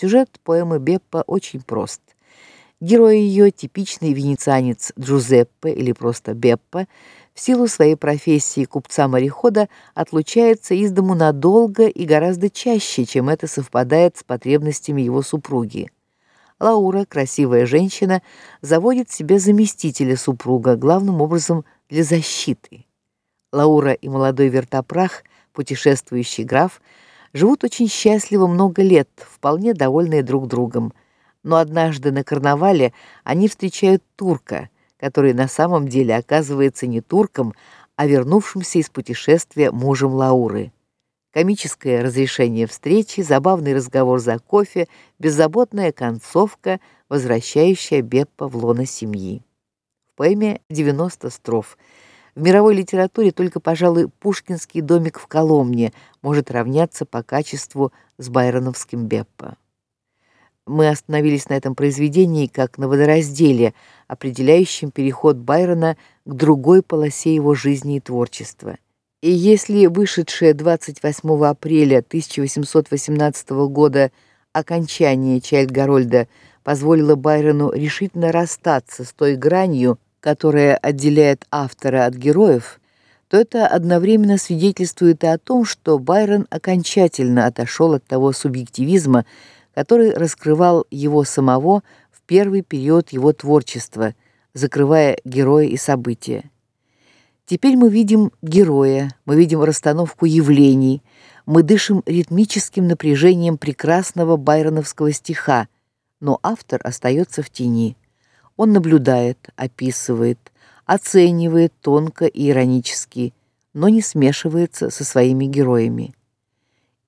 Сюжет поэмы Беппа очень прост. Герой ее типичный венецианец Джузеппе или просто Беппа, в силу своей профессии купца-морехода отлучается из дому надолго и гораздо чаще, чем это совпадает с потребностями его супруги. Лаура, красивая женщина, заводит себе заместителя супруга, главным образом для защиты. Лаура и молодой вертопрах, путешествующий граф, живут очень счастливо много лет, вполне довольные друг другом. Но однажды на карнавале они встречают турка, который на самом деле оказывается не турком, а вернувшимся из путешествия мужем Лауры. Комическое разрешение встречи, забавный разговор за кофе, беззаботная концовка, возвращающая Беппа в лоно семьи. В поэме 90 строф. В мировой литературе только, пожалуй, Пушкинский домик в Коломне может равняться по качеству с байроновским Беппа. Мы остановились на этом произведении как на водоразделе, определяющем переход Байрона к другой полосе его жизни и творчества. И если вышедшее 28 апреля 1818 года окончание Чайльд-Гарольда позволило Байрону решительно расстаться с той гранью, которая отделяет автора от героев, то это одновременно свидетельствует и о том, что Байрон окончательно отошел от того субъективизма, который раскрывал его самого в первый период его творчества, закрывая героя и события. Теперь мы видим героя, мы видим расстановку явлений, мы дышим ритмическим напряжением прекрасного байроновского стиха, но автор остается в тени. Он наблюдает, описывает, оценивает тонко и иронически, но не смешивается со своими героями.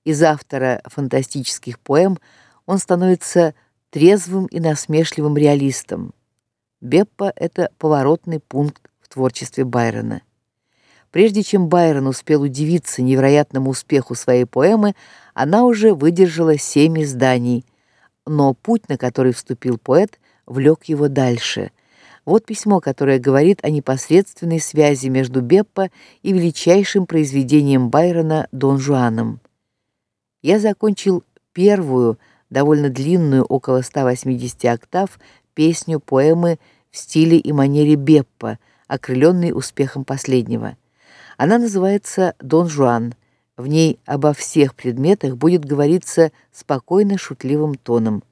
Из автора фантастических поэм он становится трезвым и насмешливым реалистом. Беппа это поворотный пункт в творчестве Байрона. Прежде чем Байрон успел удивиться невероятному успеху своей поэмы, она уже выдержала семь изданий. Но путь, на который вступил поэт, влек его дальше. Вот письмо, которое говорит о непосредственной связи между Беппа и величайшим произведением Байрона Дон Жуаном. Я закончил первую, довольно длинную, около 180 октав, песню поэмы в стиле и манере Беппа, окрыленной успехом последнего. Она называется Дон Жуан. В ней обо всех предметах будет говориться спокойно шутливым тоном.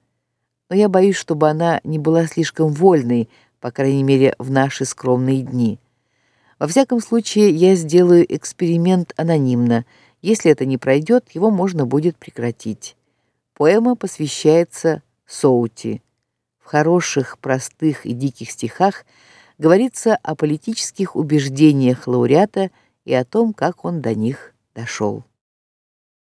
Но я боюсь, чтобы она не была слишком вольной, по крайней мере, в наши скромные дни. Во всяком случае, я сделаю эксперимент анонимно. Если это не пройдет, его можно будет прекратить. Поэма посвящается Соути. В хороших, простых и диких стихах говорится о политических убеждениях лауреата и о том, как он до них дошел.